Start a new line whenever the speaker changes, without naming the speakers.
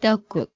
ドッグ